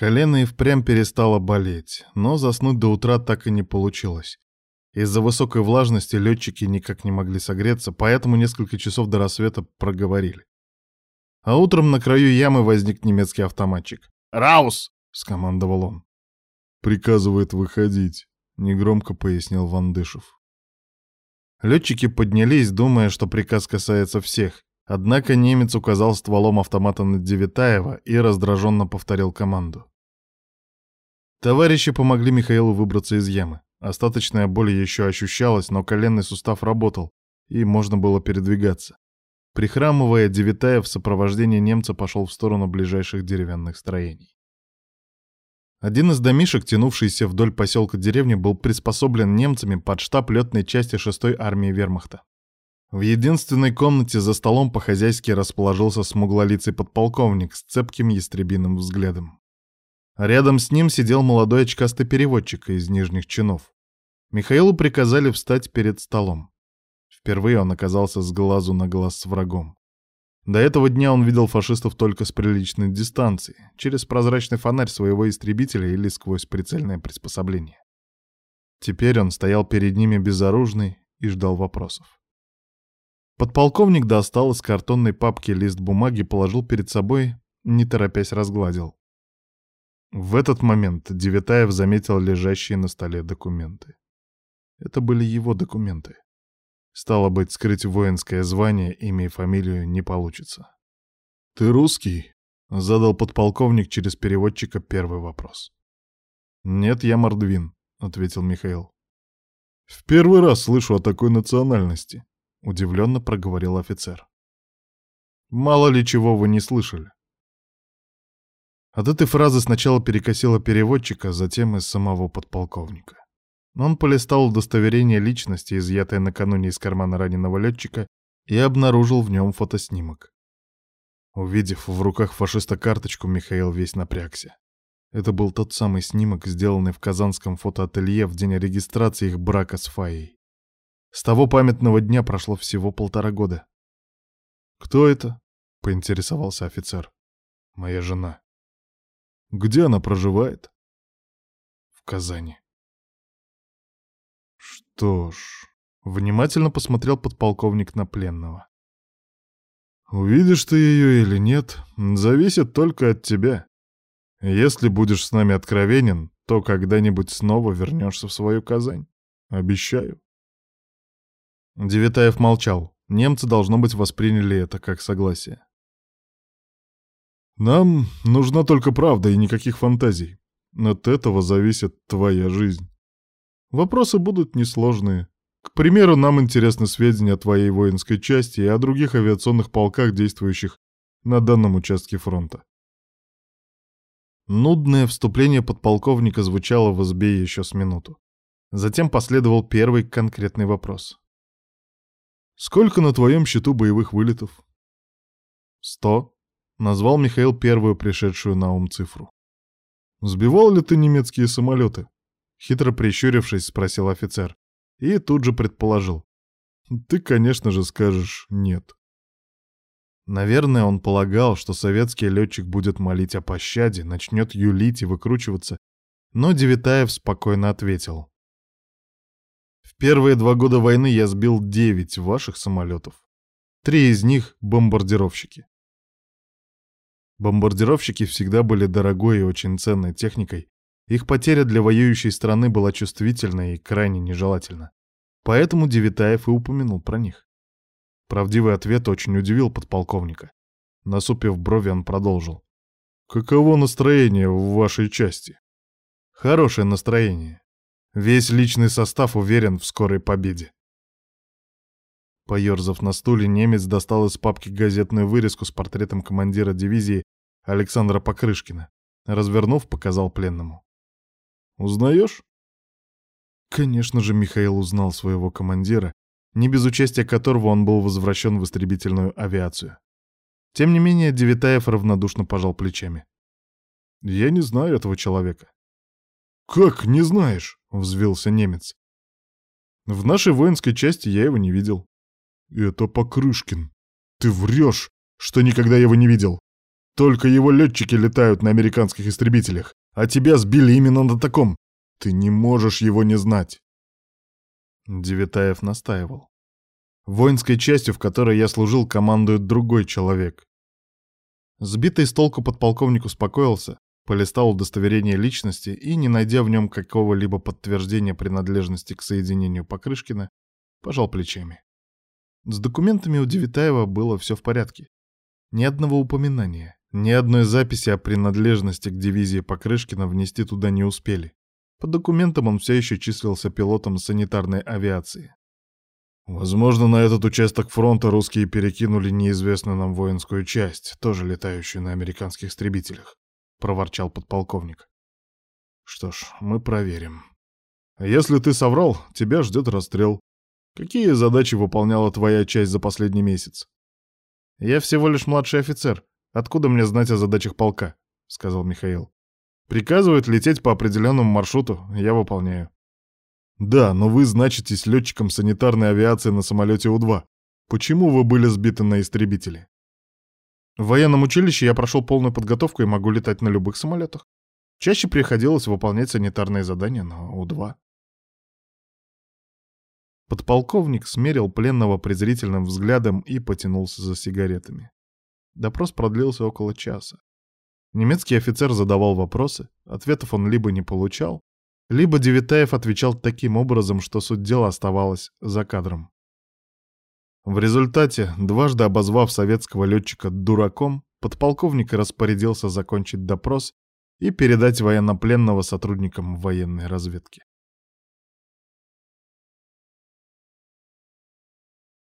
Колено и впрямь перестало болеть, но заснуть до утра так и не получилось. Из-за высокой влажности летчики никак не могли согреться, поэтому несколько часов до рассвета проговорили. А утром на краю ямы возник немецкий автоматчик. «Раус!» — скомандовал он. «Приказывает выходить», — негромко пояснил Вандышев. Летчики поднялись, думая, что приказ касается всех. Однако немец указал стволом автомата на Девятаева и раздраженно повторил команду. Товарищи помогли Михаилу выбраться из ямы. Остаточная боль еще ощущалась, но коленный сустав работал, и можно было передвигаться. Прихрамывая, Девятаев в сопровождении немца пошел в сторону ближайших деревянных строений. Один из домишек, тянувшийся вдоль поселка деревни, был приспособлен немцами под штаб летной части 6-й армии вермахта. В единственной комнате за столом по-хозяйски расположился смуглолицый подполковник с цепким ястребиным взглядом. Рядом с ним сидел молодой очкастый переводчик из нижних чинов. Михаилу приказали встать перед столом. Впервые он оказался с глазу на глаз с врагом. До этого дня он видел фашистов только с приличной дистанции, через прозрачный фонарь своего истребителя или сквозь прицельное приспособление. Теперь он стоял перед ними безоружный и ждал вопросов. Подполковник достал из картонной папки лист бумаги, положил перед собой, не торопясь разгладил. В этот момент Девятаев заметил лежащие на столе документы. Это были его документы. Стало быть, скрыть воинское звание, имя и фамилию не получится. «Ты русский?» — задал подполковник через переводчика первый вопрос. «Нет, я мордвин», — ответил Михаил. «В первый раз слышу о такой национальности», — удивленно проговорил офицер. «Мало ли чего вы не слышали. От этой фразы сначала перекосило переводчика, затем и самого подполковника. Он полистал удостоверение личности, изъятое накануне из кармана раненого летчика, и обнаружил в нем фотоснимок. Увидев в руках фашиста карточку, Михаил весь напрягся. Это был тот самый снимок, сделанный в казанском фотоателье в день регистрации их брака с Фаей. С того памятного дня прошло всего полтора года. «Кто это?» — поинтересовался офицер. «Моя жена». Где она проживает? В Казани. Что ж, внимательно посмотрел подполковник на пленного. Увидишь ты ее или нет, зависит только от тебя. Если будешь с нами откровенен, то когда-нибудь снова вернешься в свою Казань. Обещаю. Девятаев молчал. Немцы, должно быть, восприняли это как согласие. Нам нужна только правда и никаких фантазий. От этого зависит твоя жизнь. Вопросы будут несложные. К примеру, нам интересны сведения о твоей воинской части и о других авиационных полках, действующих на данном участке фронта. Нудное вступление подполковника звучало в избе еще с минуту. Затем последовал первый конкретный вопрос. «Сколько на твоем счету боевых вылетов?» «Сто», Назвал Михаил первую пришедшую на ум цифру. «Сбивал ли ты немецкие самолеты?» Хитро прищурившись, спросил офицер. И тут же предположил. «Ты, конечно же, скажешь «нет». Наверное, он полагал, что советский летчик будет молить о пощаде, начнет юлить и выкручиваться, но Девитаев спокойно ответил. В первые два года войны я сбил девять ваших самолетов. Три из них — бомбардировщики. Бомбардировщики всегда были дорогой и очень ценной техникой. Их потеря для воюющей страны была чувствительна и крайне нежелательна. Поэтому Девитаев и упомянул про них. Правдивый ответ очень удивил подполковника. Насупив брови, он продолжил. «Каково настроение в вашей части?» «Хорошее настроение. Весь личный состав уверен в скорой победе». Поерзав на стуле, немец достал из папки газетную вырезку с портретом командира дивизии Александра Покрышкина. Развернув, показал пленному. «Узнаешь?» Конечно же, Михаил узнал своего командира, не без участия которого он был возвращен в истребительную авиацию. Тем не менее, Девитаев равнодушно пожал плечами. «Я не знаю этого человека». «Как не знаешь?» — взвился немец. «В нашей воинской части я его не видел». «Это Покрышкин. Ты врешь, что никогда его не видел!» Только его летчики летают на американских истребителях, а тебя сбили именно на таком. Ты не можешь его не знать. Девятаев настаивал. Воинской частью, в которой я служил, командует другой человек. Сбитый с толку подполковник успокоился, полистал удостоверение личности и, не найдя в нем какого-либо подтверждения принадлежности к соединению Покрышкина, пожал плечами. С документами у Девитаева было все в порядке. Ни одного упоминания, ни одной записи о принадлежности к дивизии Покрышкина внести туда не успели. По документам он все еще числился пилотом санитарной авиации. Возможно, на этот участок фронта русские перекинули неизвестную нам воинскую часть, тоже летающую на американских истребителях, проворчал подполковник. Что ж, мы проверим. Если ты соврал, тебя ждет расстрел. Какие задачи выполняла твоя часть за последний месяц? Я всего лишь младший офицер. Откуда мне знать о задачах полка? сказал Михаил. Приказывают лететь по определенному маршруту, я выполняю. Да, но вы значитесь летчиком санитарной авиации на самолете У-2. Почему вы были сбиты на истребителе? В военном училище я прошел полную подготовку и могу летать на любых самолетах. Чаще приходилось выполнять санитарные задания на У-2. Подполковник смерил пленного презрительным взглядом и потянулся за сигаретами. Допрос продлился около часа. Немецкий офицер задавал вопросы, ответов он либо не получал, либо Девитаев отвечал таким образом, что суть дела оставалась за кадром. В результате, дважды обозвав советского летчика дураком, подполковник распорядился закончить допрос и передать военнопленного сотрудникам военной разведки.